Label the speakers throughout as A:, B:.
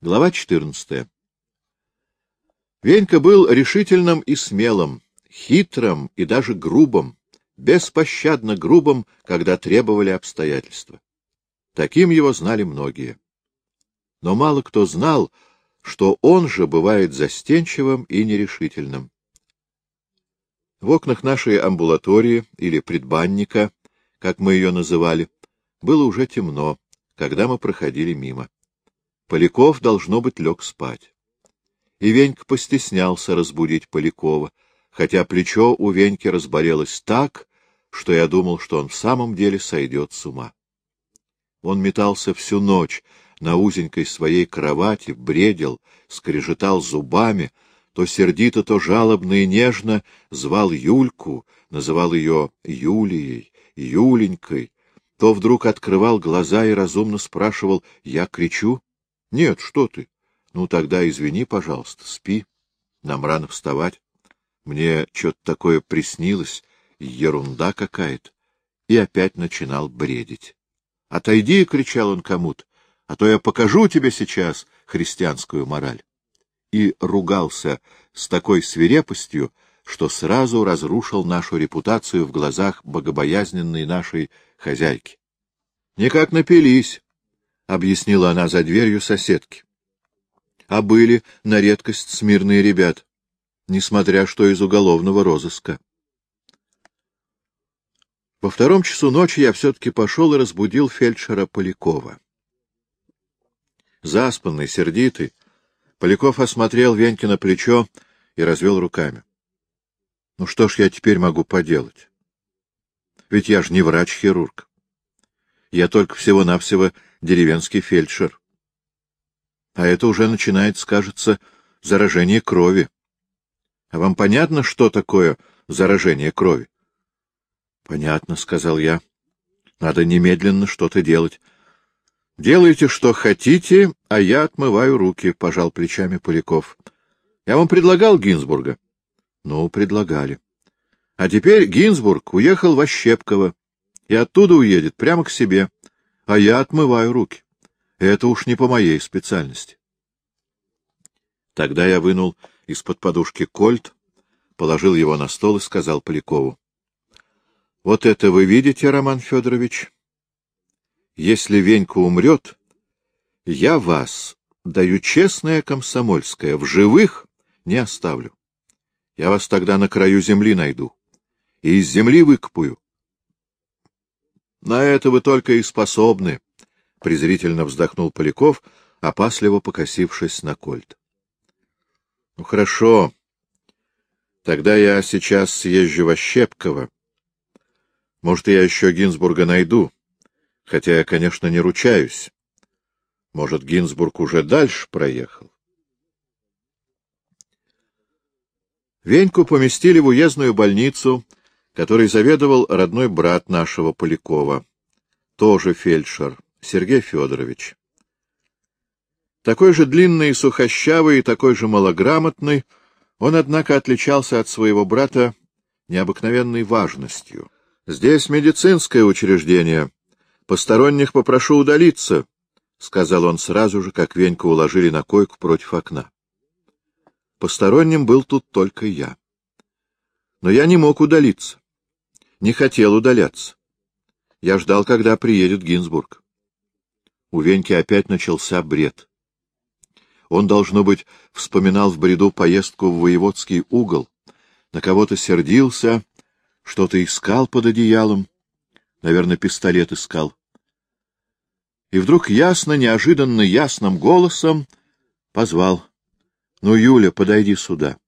A: Глава 14. Венька был решительным и смелым, хитрым и даже грубым, беспощадно грубым, когда требовали обстоятельства. Таким его знали многие. Но мало кто знал, что он же бывает застенчивым и нерешительным. В окнах нашей амбулатории или предбанника, как мы ее называли, было уже темно, когда мы проходили мимо. Поляков, должно быть, лег спать. И Венька постеснялся разбудить Полякова, хотя плечо у Веньки разболелось так, что я думал, что он в самом деле сойдет с ума. Он метался всю ночь на узенькой своей кровати, бредил, скрежетал зубами, то сердито, то жалобно и нежно звал Юльку, называл ее Юлией, Юленькой, то вдруг открывал глаза и разумно спрашивал «Я кричу?» — Нет, что ты. Ну, тогда извини, пожалуйста, спи. Нам рано вставать. Мне что-то такое приснилось, ерунда какая-то. И опять начинал бредить. — Отойди, — кричал он кому-то, — а то я покажу тебе сейчас христианскую мораль. И ругался с такой свирепостью, что сразу разрушил нашу репутацию в глазах богобоязненной нашей хозяйки. — Никак напились, — объяснила она за дверью соседки. А были на редкость смирные ребят, несмотря что из уголовного розыска. Во втором часу ночи я все-таки пошел и разбудил фельдшера Полякова. Заспанный, сердитый, Поляков осмотрел Венькино плечо и развел руками. Ну что ж я теперь могу поделать? Ведь я ж не врач-хирург. Я только всего-навсего деревенский фельдшер. А это уже начинает, скажется, заражение крови. А вам понятно, что такое заражение крови? — Понятно, — сказал я. — Надо немедленно что-то делать. — Делайте, что хотите, а я отмываю руки, — пожал плечами Поляков. — Я вам предлагал Гинзбурга? — Ну, предлагали. А теперь Гинзбург уехал в Ощепково и оттуда уедет прямо к себе а я отмываю руки. Это уж не по моей специальности. Тогда я вынул из-под подушки кольт, положил его на стол и сказал Полякову. — Вот это вы видите, Роман Федорович? Если Венька умрет, я вас, даю честное комсомольское, в живых не оставлю. Я вас тогда на краю земли найду и из земли выкопаю. На это вы только и способны, — презрительно вздохнул Поляков, опасливо покосившись на кольт. — Ну, хорошо. Тогда я сейчас съезжу в Ощепково. Может, я еще Гинзбурга найду, хотя я, конечно, не ручаюсь. Может, Гинзбург уже дальше проехал. Веньку поместили в уездную больницу — который заведовал родной брат нашего Полякова, тоже фельдшер, Сергей Федорович. Такой же длинный и сухощавый, и такой же малограмотный, он, однако, отличался от своего брата необыкновенной важностью. «Здесь медицинское учреждение. Посторонних попрошу удалиться», — сказал он сразу же, как Веньку уложили на койку против окна. Посторонним был тут только я. Но я не мог удалиться не хотел удаляться. Я ждал, когда приедет Гинзбург. У Веньки опять начался бред. Он, должно быть, вспоминал в бреду поездку в воеводский угол, на кого-то сердился, что-то искал под одеялом, наверное, пистолет искал. И вдруг ясно, неожиданно ясным голосом позвал. — Ну, Юля, подойди сюда.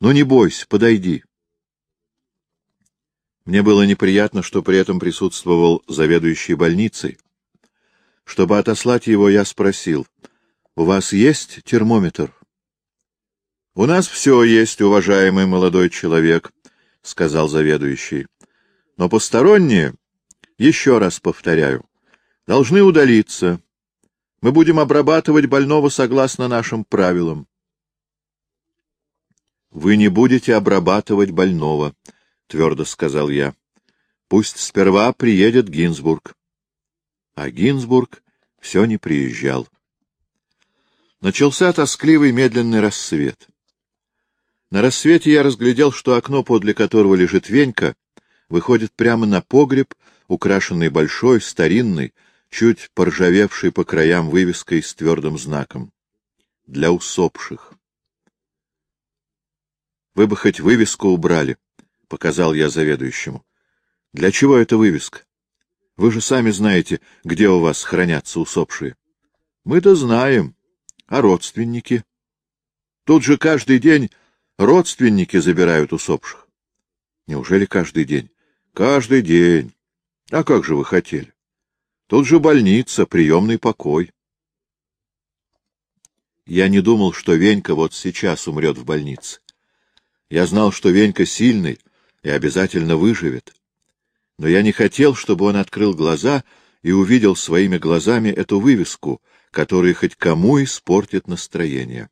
A: Ну, не бойся, подойди. Мне было неприятно, что при этом присутствовал заведующий больницей. Чтобы отослать его, я спросил, «У вас есть термометр?» «У нас все есть, уважаемый молодой человек», — сказал заведующий. «Но посторонние, еще раз повторяю, должны удалиться. Мы будем обрабатывать больного согласно нашим правилам». «Вы не будете обрабатывать больного», — твердо сказал я. — Пусть сперва приедет Гинзбург. А Гинзбург все не приезжал. Начался тоскливый медленный рассвет. На рассвете я разглядел, что окно, подле которого лежит Венька, выходит прямо на погреб, украшенный большой, старинной, чуть поржавевшей по краям вывеской с твердым знаком. Для усопших. Вы бы хоть вывеску убрали, — показал я заведующему. — Для чего эта вывеска? Вы же сами знаете, где у вас хранятся усопшие. — Мы-то знаем. А родственники? Тут же каждый день родственники забирают усопших. Неужели каждый день? Каждый день. А как же вы хотели? Тут же больница, приемный покой. Я не думал, что Венька вот сейчас умрет в больнице. Я знал, что Венька сильный и обязательно выживет. Но я не хотел, чтобы он открыл глаза и увидел своими глазами эту вывеску, которая хоть кому испортит настроение.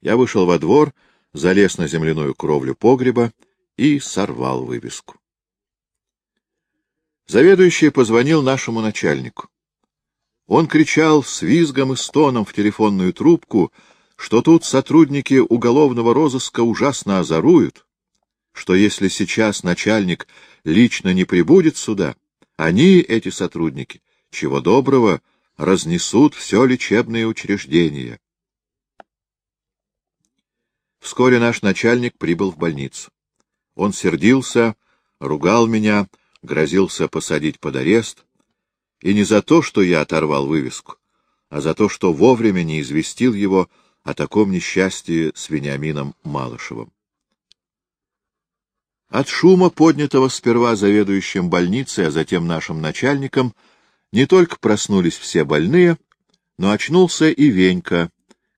A: Я вышел во двор, залез на земляную кровлю погреба и сорвал вывеску. Заведующий позвонил нашему начальнику. Он кричал с визгом и стоном в телефонную трубку, что тут сотрудники уголовного розыска ужасно озоруют, что если сейчас начальник лично не прибудет сюда, они, эти сотрудники, чего доброго, разнесут все лечебное учреждение. Вскоре наш начальник прибыл в больницу. Он сердился, ругал меня, грозился посадить под арест, и не за то, что я оторвал вывеску, а за то, что вовремя не известил его о таком несчастье с Вениамином Малышевым. От шума, поднятого сперва заведующим больницей, а затем нашим начальником, не только проснулись все больные, но очнулся и Венька,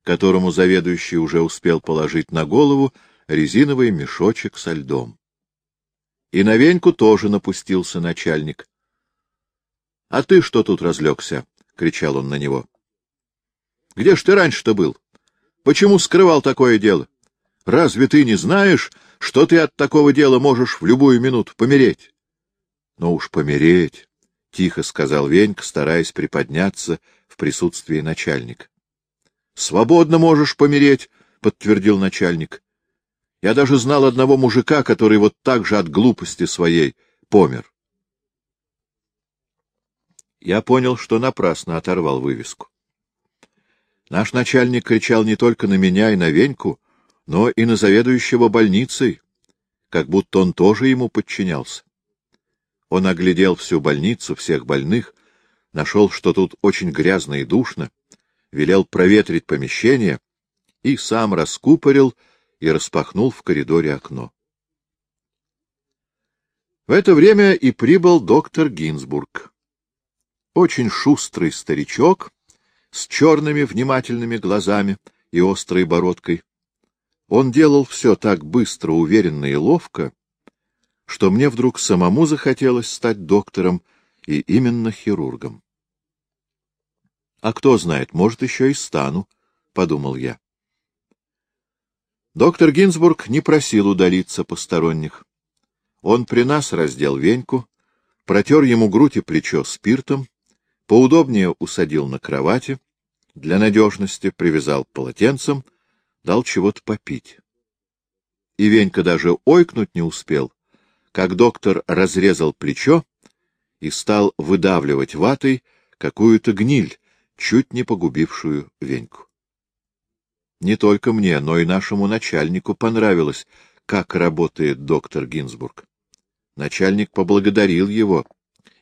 A: которому заведующий уже успел положить на голову резиновый мешочек со льдом. И на Веньку тоже напустился начальник. — А ты что тут разлегся? — кричал он на него. — Где ж ты раньше-то был? Почему скрывал такое дело? Разве ты не знаешь, что ты от такого дела можешь в любую минуту помереть? — Ну уж помереть, — тихо сказал Венька, стараясь приподняться в присутствии начальника. — Свободно можешь помереть, — подтвердил начальник. Я даже знал одного мужика, который вот так же от глупости своей помер. Я понял, что напрасно оторвал вывеску. Наш начальник кричал не только на меня и на Веньку, но и на заведующего больницей, как будто он тоже ему подчинялся. Он оглядел всю больницу, всех больных, нашел, что тут очень грязно и душно, велел проветрить помещение и сам раскупорил и распахнул в коридоре окно. В это время и прибыл доктор Гинзбург. Очень шустрый старичок с черными внимательными глазами и острой бородкой. Он делал все так быстро, уверенно и ловко, что мне вдруг самому захотелось стать доктором и именно хирургом. А кто знает, может, еще и стану, — подумал я. Доктор Гинзбург не просил удалиться посторонних. Он при нас раздел веньку, протер ему грудь и плечо спиртом, поудобнее усадил на кровати, для надежности привязал полотенцем, дал чего-то попить. И Венька даже ойкнуть не успел, как доктор разрезал плечо и стал выдавливать ватой какую-то гниль, чуть не погубившую Веньку. Не только мне, но и нашему начальнику понравилось, как работает доктор Гинзбург. Начальник поблагодарил его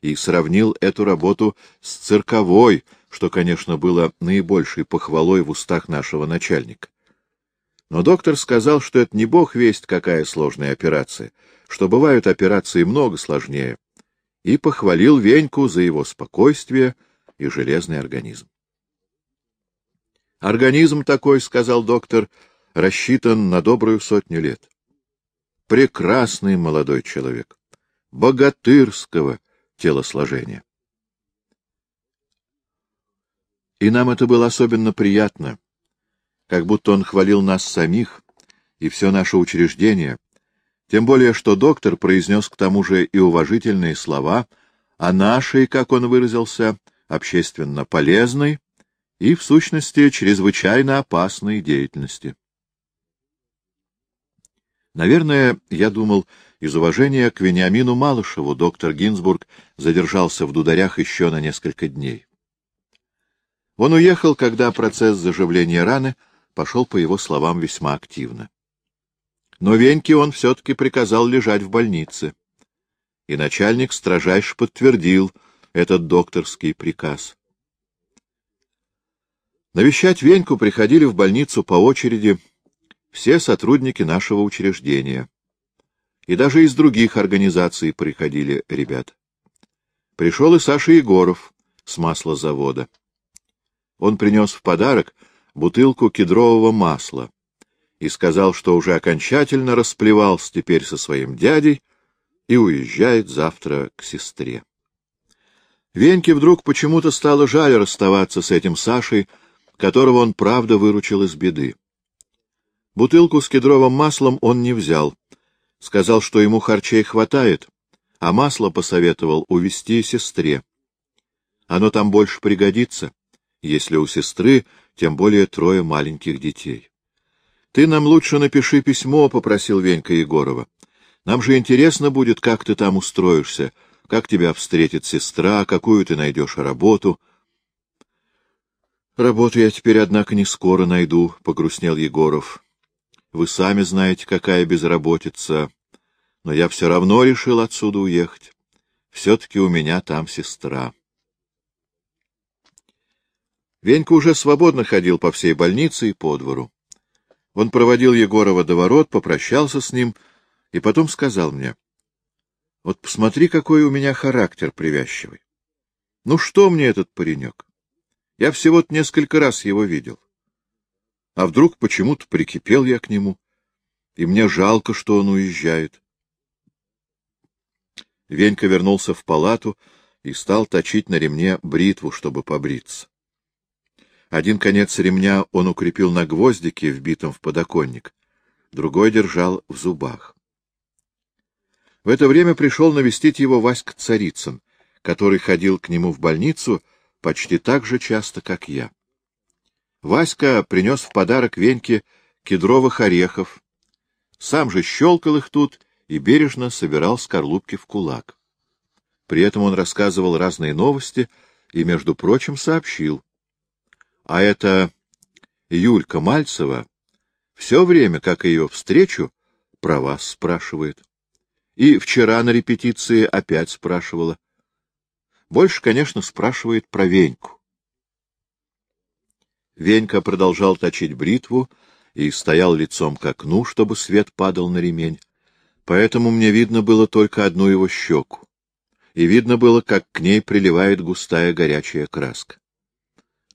A: и сравнил эту работу с цирковой, что, конечно, было наибольшей похвалой в устах нашего начальника. Но доктор сказал, что это не бог весть, какая сложная операция, что бывают операции много сложнее, и похвалил Веньку за его спокойствие и железный организм. Организм такой, — сказал доктор, — рассчитан на добрую сотню лет. Прекрасный молодой человек, богатырского телосложения. И нам это было особенно приятно, как будто он хвалил нас самих и все наше учреждение, тем более что доктор произнес к тому же и уважительные слова о нашей, как он выразился, общественно полезной и, в сущности, чрезвычайно опасной деятельности. Наверное, я думал, из уважения к Вениамину Малышеву доктор Гинзбург задержался в дударях еще на несколько дней. Он уехал, когда процесс заживления раны пошел, по его словам, весьма активно. Но Веньке он все-таки приказал лежать в больнице. И начальник строжайше подтвердил этот докторский приказ. Навещать Веньку приходили в больницу по очереди все сотрудники нашего учреждения. И даже из других организаций приходили ребята. Пришел и Саша Егоров с маслозавода. Он принес в подарок бутылку кедрового масла и сказал, что уже окончательно расплевался теперь со своим дядей и уезжает завтра к сестре. Веньке вдруг почему-то стало жаль расставаться с этим Сашей, которого он правда выручил из беды. Бутылку с кедровым маслом он не взял. Сказал, что ему харчей хватает, а масло посоветовал увезти сестре. Оно там больше пригодится, если у сестры тем более трое маленьких детей. — Ты нам лучше напиши письмо, — попросил Венька Егорова. — Нам же интересно будет, как ты там устроишься, как тебя встретит сестра, какую ты найдешь работу. — Работу я теперь, однако, не скоро найду, — погрустнел Егоров. — Вы сами знаете, какая безработица. Но я все равно решил отсюда уехать. Все-таки у меня там сестра. Венька уже свободно ходил по всей больнице и по двору. Он проводил Егорова до ворот, попрощался с ним и потом сказал мне, — Вот посмотри, какой у меня характер привязчивый. Ну что мне этот паренек? Я всего-то несколько раз его видел. А вдруг почему-то прикипел я к нему, и мне жалко, что он уезжает. Венька вернулся в палату и стал точить на ремне бритву, чтобы побриться. Один конец ремня он укрепил на гвоздике, вбитом в подоконник, другой держал в зубах. В это время пришел навестить его Васька Царицын, который ходил к нему в больницу почти так же часто, как я. Васька принес в подарок Веньке кедровых орехов, сам же щелкал их тут и бережно собирал скорлупки в кулак. При этом он рассказывал разные новости и, между прочим, сообщил, а эта Юлька Мальцева все время, как ее встречу, про вас спрашивает. И вчера на репетиции опять спрашивала. Больше, конечно, спрашивает про Веньку. Венька продолжал точить бритву и стоял лицом к окну, чтобы свет падал на ремень. Поэтому мне видно было только одну его щеку. И видно было, как к ней приливает густая горячая краска. —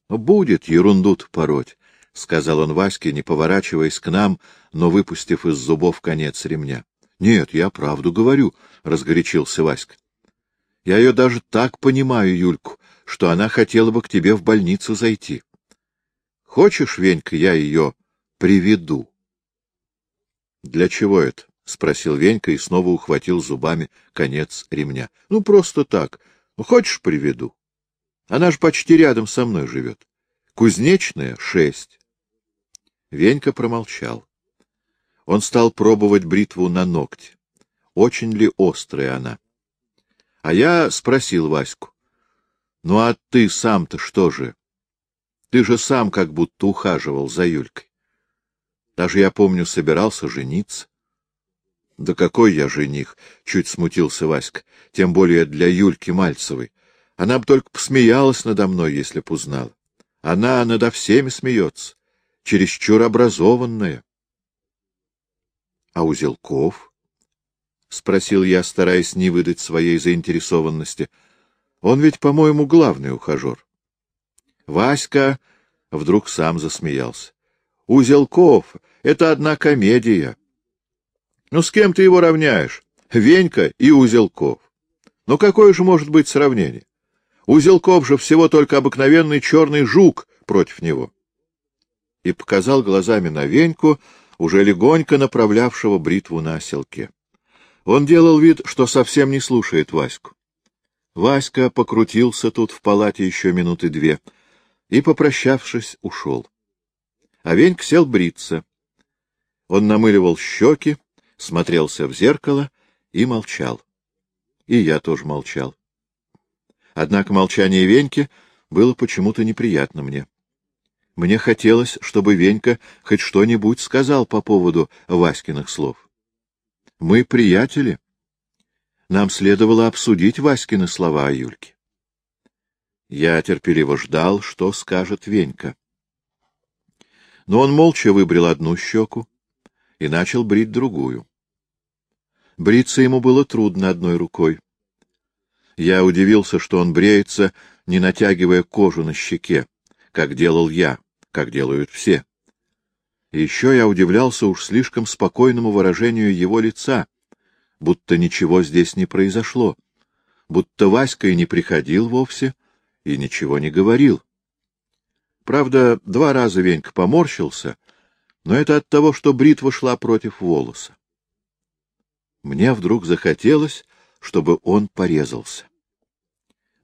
A: Будет ерунду пороть, — сказал он Ваське, не поворачиваясь к нам, но выпустив из зубов конец ремня. — Нет, я правду говорю, — разгорячился Васька. — Я ее даже так понимаю, Юльку, что она хотела бы к тебе в больницу зайти. Хочешь, Венька, я ее приведу? — Для чего это? — спросил Венька и снова ухватил зубами конец ремня. — Ну, просто так. Ну, хочешь, приведу? Она же почти рядом со мной живет. Кузнечная — шесть. Венька промолчал. Он стал пробовать бритву на ногти. Очень ли острая она? А я спросил Ваську. — Ну а ты сам-то что же? Ты же сам как будто ухаживал за Юлькой. Даже, я помню, собирался жениться. — Да какой я жених! — чуть смутился Васька. — Тем более для Юльки Мальцевой. Она бы только посмеялась надо мной, если б узнала. Она надо всеми смеется, чересчур образованная. — А Узелков? — спросил я, стараясь не выдать своей заинтересованности. — Он ведь, по-моему, главный ухажер. Васька вдруг сам засмеялся. — Узелков — это одна комедия. — Ну, с кем ты его равняешь? Венька и Узелков. Ну, какое же может быть сравнение? Узелков же всего только обыкновенный черный жук против него. И показал глазами на Веньку, уже легонько направлявшего бритву на оселке. Он делал вид, что совсем не слушает Ваську. Васька покрутился тут в палате еще минуты две, и, попрощавшись, ушел. А Веньк сел бриться. Он намыливал щеки, смотрелся в зеркало и молчал. И я тоже молчал. Однако молчание Веньки было почему-то неприятно мне. Мне хотелось, чтобы Венька хоть что-нибудь сказал по поводу Васькиных слов. Мы приятели. Нам следовало обсудить Васькины слова о Юльке. Я терпеливо ждал, что скажет Венька. Но он молча выбрил одну щеку и начал брить другую. Бриться ему было трудно одной рукой. Я удивился, что он бреется, не натягивая кожу на щеке, как делал я, как делают все. Еще я удивлялся уж слишком спокойному выражению его лица, будто ничего здесь не произошло, будто Васька и не приходил вовсе и ничего не говорил. Правда, два раза Венька поморщился, но это от того, что бритва шла против волоса. Мне вдруг захотелось, чтобы он порезался.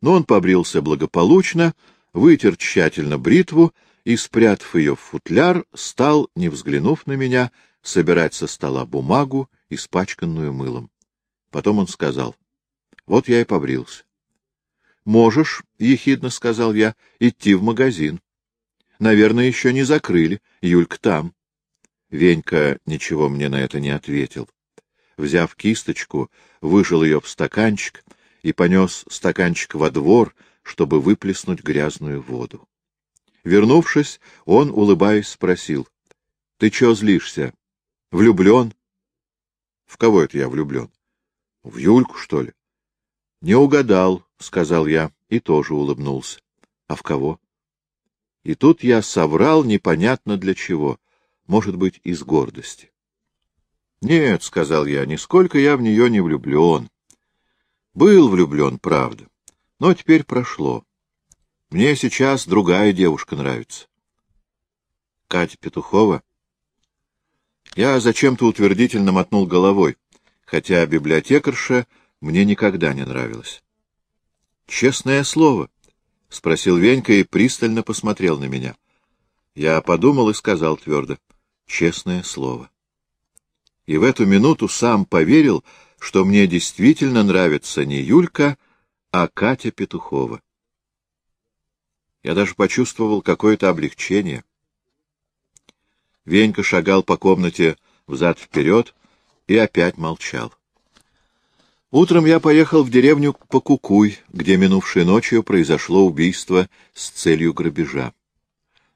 A: Но он побрился благополучно, вытер тщательно бритву и, спрятав ее в футляр, стал, не взглянув на меня, собирать со стола бумагу, испачканную мылом. Потом он сказал, — Вот я и побрился. — Можешь, — ехидно сказал я, — идти в магазин. Наверное, еще не закрыли, Юлька там. Венька ничего мне на это не ответил. Взяв кисточку, выжил ее в стаканчик и понес стаканчик во двор, чтобы выплеснуть грязную воду. Вернувшись, он, улыбаясь, спросил. — Ты чего злишься? Влюблен? — В кого это я влюблен? — В Юльку, что ли? — Не угадал, — сказал я, и тоже улыбнулся. — А в кого? И тут я соврал непонятно для чего, может быть, из гордости. — Нет, — сказал я, — нисколько я в нее не влюблен. Был влюблен, правда, но теперь прошло. Мне сейчас другая девушка нравится. Катя Петухова? Я зачем-то утвердительно мотнул головой, хотя библиотекарша мне никогда не нравилась. Честное слово, — спросил Венька и пристально посмотрел на меня. Я подумал и сказал твердо. Честное слово. И в эту минуту сам поверил, что мне действительно нравится не Юлька, а Катя Петухова. Я даже почувствовал какое-то облегчение. Венька шагал по комнате взад-вперед и опять молчал. Утром я поехал в деревню Покукуй, где минувшей ночью произошло убийство с целью грабежа.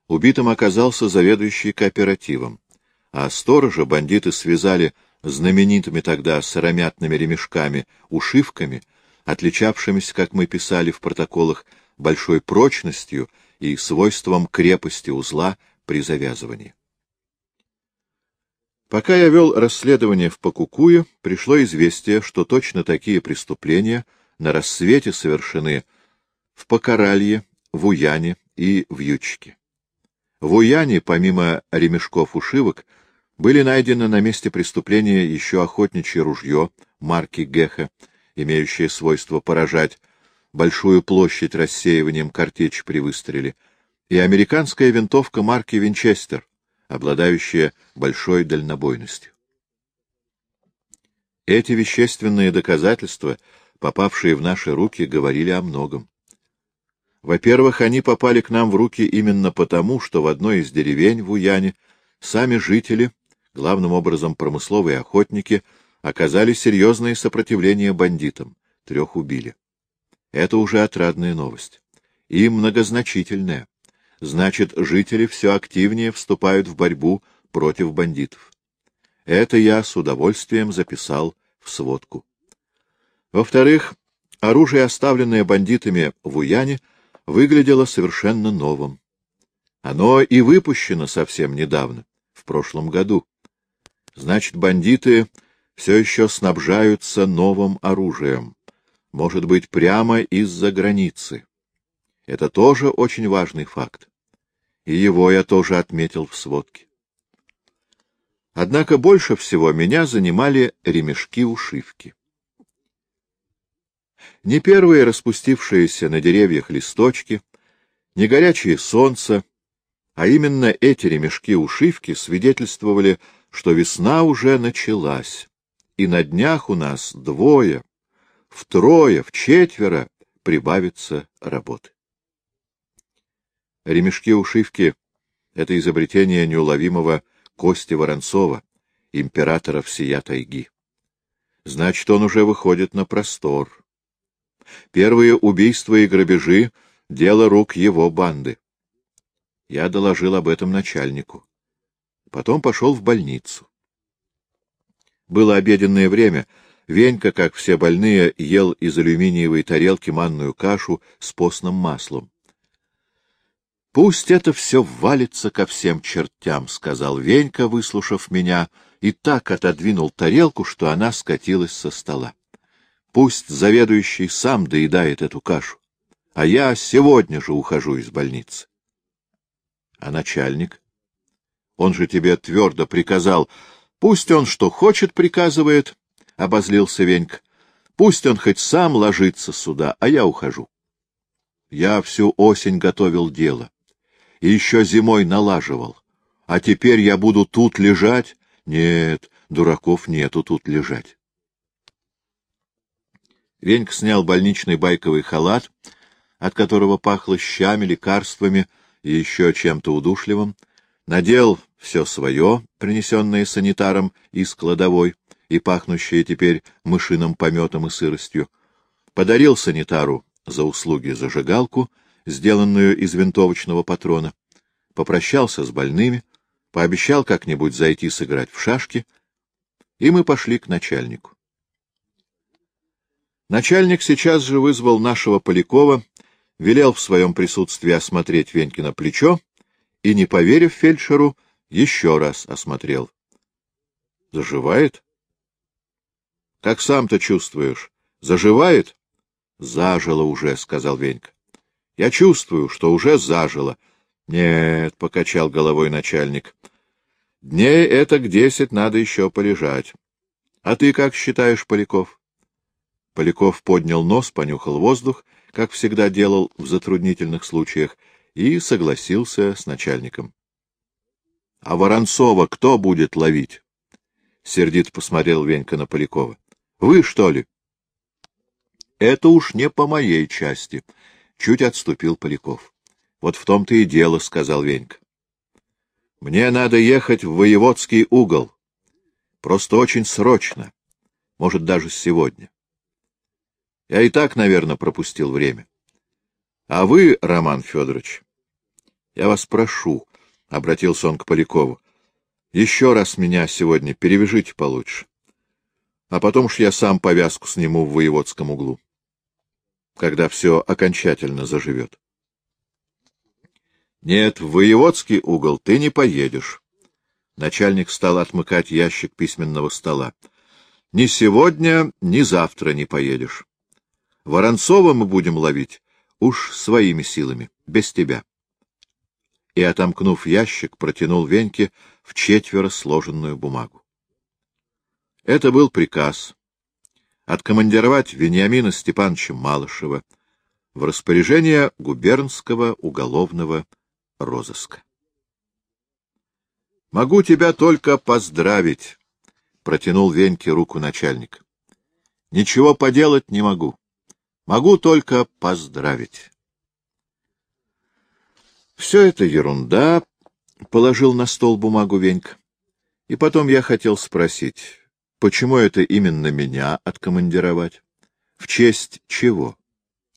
A: Убитым оказался заведующий кооперативом, а сторожа бандиты связали знаменитыми тогда сыромятными ремешками, ушивками, отличавшимися, как мы писали в протоколах, большой прочностью и свойством крепости узла при завязывании. Пока я вел расследование в Покукуе, пришло известие, что точно такие преступления на рассвете совершены в Покаралье, в Уяне и в Ючке. В Уяне, помимо ремешков-ушивок, были найдены на месте преступления еще охотничье ружье марки Геха, имеющее свойство поражать большую площадь рассеиванием картечь при выстреле, и американская винтовка марки Винчестер, обладающая большой дальнобойностью. Эти вещественные доказательства, попавшие в наши руки, говорили о многом. Во-первых, они попали к нам в руки именно потому, что в одной из деревень в Уяне сами жители, главным образом промысловые охотники, оказали серьезное сопротивление бандитам, трех убили. Это уже отрадная новость. И многозначительная. Значит, жители все активнее вступают в борьбу против бандитов. Это я с удовольствием записал в сводку. Во-вторых, оружие, оставленное бандитами в Уяне, выглядело совершенно новым. Оно и выпущено совсем недавно, в прошлом году. Значит, бандиты все еще снабжаются новым оружием может быть прямо из-за границы. Это тоже очень важный факт. И его я тоже отметил в сводке. Однако больше всего меня занимали ремешки-ушивки. Не первые распустившиеся на деревьях листочки, Не горячее солнце, а именно эти ремешки-ушивки свидетельствовали, что весна уже началась, и на днях у нас двое, втрое, вчетверо прибавится работы. Ремешки-ушивки — это изобретение неуловимого Кости Воронцова, императора всея тайги. Значит, он уже выходит на простор. Первые убийства и грабежи — дело рук его банды. Я доложил об этом начальнику. Потом пошел в больницу. Было обеденное время. Венька, как все больные, ел из алюминиевой тарелки манную кашу с постным маслом. — Пусть это все валится ко всем чертям, — сказал Венька, выслушав меня, и так отодвинул тарелку, что она скатилась со стола. Пусть заведующий сам доедает эту кашу, а я сегодня же ухожу из больницы. А начальник? Он же тебе твердо приказал. Пусть он что хочет приказывает, — обозлился Венька. Пусть он хоть сам ложится сюда, а я ухожу. Я всю осень готовил дело. И еще зимой налаживал. А теперь я буду тут лежать? Нет, дураков нету тут лежать. Венька снял больничный байковый халат, от которого пахло щами, лекарствами, — и еще чем-то удушливым, надел все свое, принесенное санитаром из кладовой и пахнущее теперь мышиным пометом и сыростью, подарил санитару за услуги зажигалку, сделанную из винтовочного патрона, попрощался с больными, пообещал как-нибудь зайти сыграть в шашки, и мы пошли к начальнику. Начальник сейчас же вызвал нашего Полякова велел в своем присутствии осмотреть Венькино плечо и, не поверив фельдшеру, еще раз осмотрел. — Заживает? — Как сам-то чувствуешь? Заживает? — Зажило уже, — сказал Венька. — Я чувствую, что уже зажило. — Нет, — покачал головой начальник. — Дней это к десять надо еще полежать. — А ты как считаешь, Поляков? Поляков поднял нос, понюхал воздух как всегда делал в затруднительных случаях, и согласился с начальником. — А Воронцова кто будет ловить? — сердито посмотрел Венька на Полякова. — Вы, что ли? — Это уж не по моей части, — чуть отступил Поляков. — Вот в том-то и дело, — сказал Венька. — Мне надо ехать в воеводский угол. Просто очень срочно. Может, даже сегодня. Я и так, наверное, пропустил время. А вы, Роман Федорович, я вас прошу, — обратился он к Полякову, — еще раз меня сегодня перевяжите получше. А потом уж я сам повязку сниму в воеводском углу, когда все окончательно заживет. Нет, в воеводский угол ты не поедешь. Начальник стал отмыкать ящик письменного стола. Ни сегодня, ни завтра не поедешь. Воронцова мы будем ловить уж своими силами, без тебя. И, отомкнув ящик, протянул Веньке в четверо сложенную бумагу. Это был приказ откомандировать Вениамина Степановича Малышева в распоряжение губернского уголовного розыска. — Могу тебя только поздравить, — протянул Веньке руку начальник. — Ничего поделать не могу. Могу только поздравить. Все это ерунда, — положил на стол бумагу Венька. И потом я хотел спросить, почему это именно меня откомандировать? В честь чего?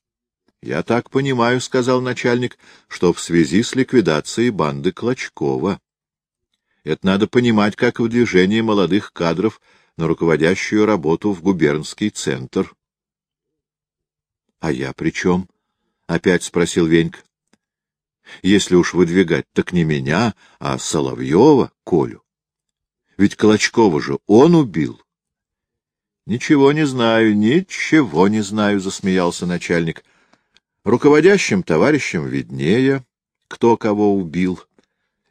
A: — Я так понимаю, — сказал начальник, — что в связи с ликвидацией банды Клочкова. Это надо понимать как выдвижение молодых кадров на руководящую работу в губернский центр. — А я при чем? — опять спросил Венька. — Если уж выдвигать, так не меня, а Соловьева, Колю. Ведь Колочкова же он убил. — Ничего не знаю, ничего не знаю, — засмеялся начальник. — Руководящим товарищам виднее, кто кого убил.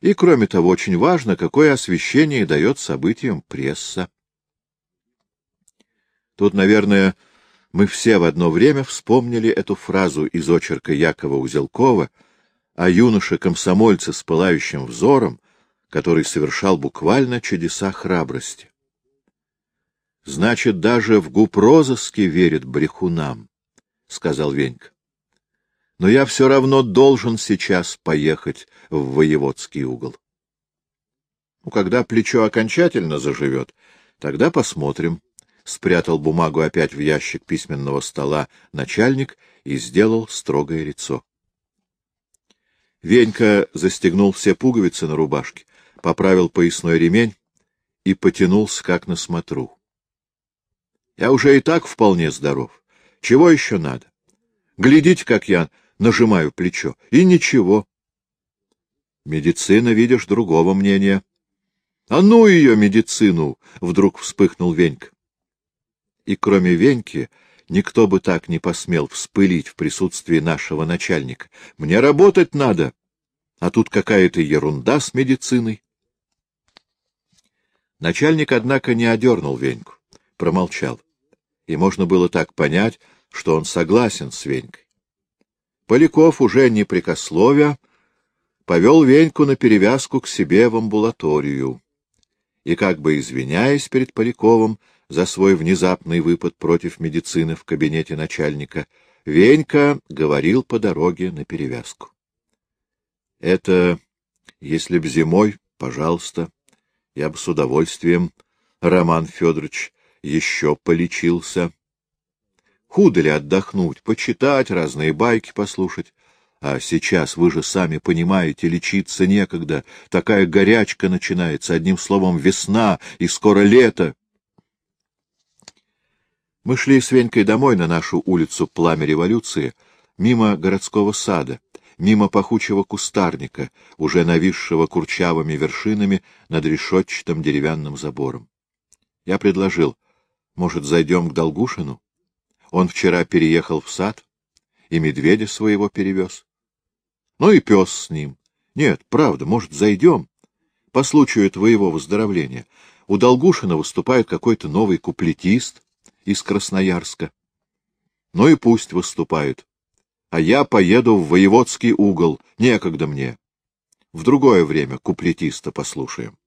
A: И, кроме того, очень важно, какое освещение дает событиям пресса. Тут, наверное, мы все в одно время вспомнили эту фразу из очерка Якова Узелкова о юноше-комсомольце с пылающим взором, который совершал буквально чудеса храбрости. Значит, даже в гупрозыске верит брехунам, — сказал Венька. Но я все равно должен сейчас поехать в воеводский угол. Ну, когда плечо окончательно заживет, тогда посмотрим. Спрятал бумагу опять в ящик письменного стола начальник и сделал строгое лицо. Венька застегнул все пуговицы на рубашке, поправил поясной ремень и потянулся, как на смотру. Я уже и так вполне здоров. Чего еще надо? Глядите, как я нажимаю плечо. И ничего. Медицина, видишь, другого мнения. А ну ее, медицину! Вдруг вспыхнул Венька. И кроме Веньки никто бы так не посмел вспылить в присутствии нашего начальника. Мне работать надо, а тут какая-то ерунда с медициной. Начальник, однако, не одернул Веньку, промолчал. И можно было так понять, что он согласен с Венькой. Поляков, уже не прикословя, повел Веньку на перевязку к себе в амбулаторию. И, как бы извиняясь перед Поляковым за свой внезапный выпад против медицины в кабинете начальника, Венька говорил по дороге на перевязку. — Это, если б зимой, пожалуйста, я бы с удовольствием, Роман Федорович, еще полечился. Худо ли отдохнуть, почитать, разные байки послушать? А сейчас, вы же сами понимаете, лечиться некогда. Такая горячка начинается, одним словом, весна, и скоро лето. Мы шли с Венькой домой на нашу улицу Пламя Революции, мимо городского сада, мимо пахучего кустарника, уже нависшего курчавыми вершинами над решетчатым деревянным забором. Я предложил, может, зайдем к Долгушину? Он вчера переехал в сад и медведя своего перевез. Ну и пес с ним. Нет, правда, может, зайдем? По случаю твоего выздоровления. У Долгушина выступает какой-то новый куплетист из Красноярска. Ну и пусть выступает. А я поеду в воеводский угол, некогда мне. В другое время куплетиста послушаем.